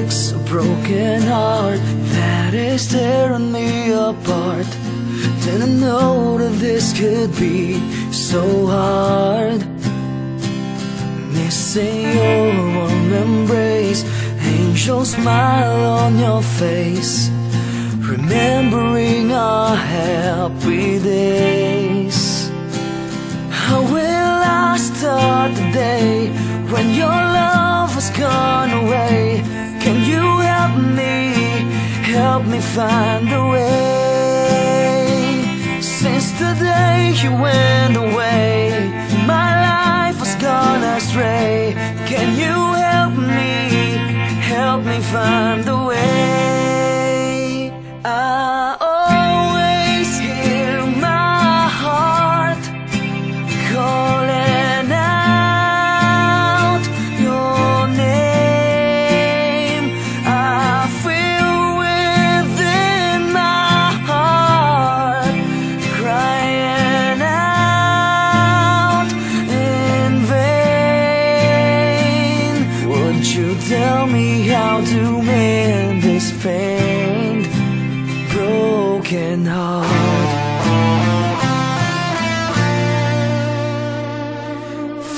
breaks a broken heart that is tearing me apart. Didn't know that this could be so hard. Missing your warm embrace, angel smile on your face. Remembering our happy days. How will I start the day when your love has gone away? Can you help me, help me find a way? Since the day you went away, how to mend this pain? Broken heart.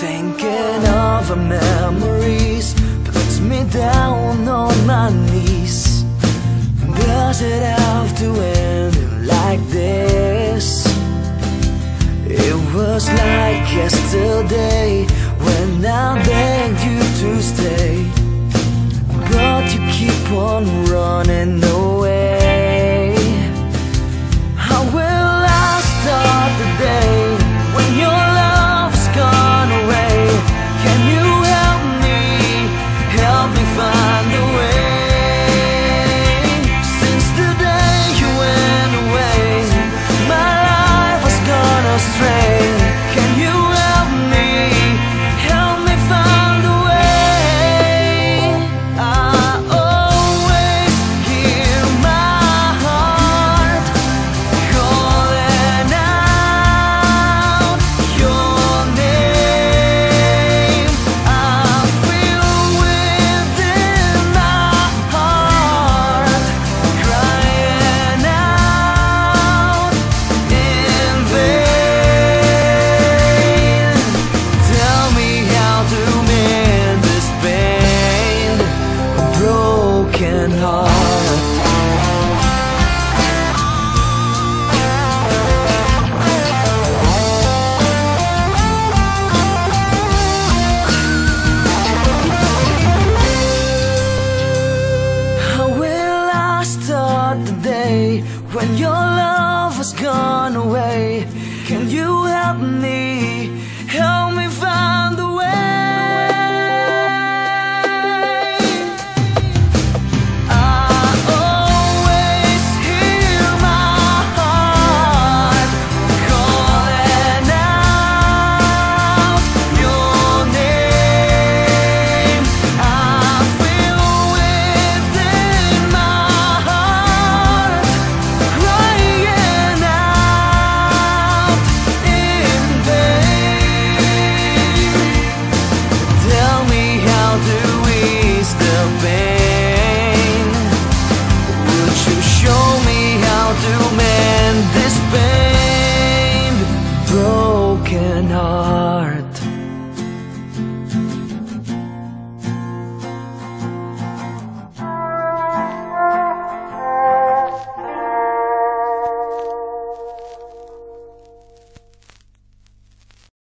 Thinking of our memories puts me down on my knees. Does it have to end like this? It was like yesterday when I on running when your love has gone away? Can you help me, help me find Broken heart.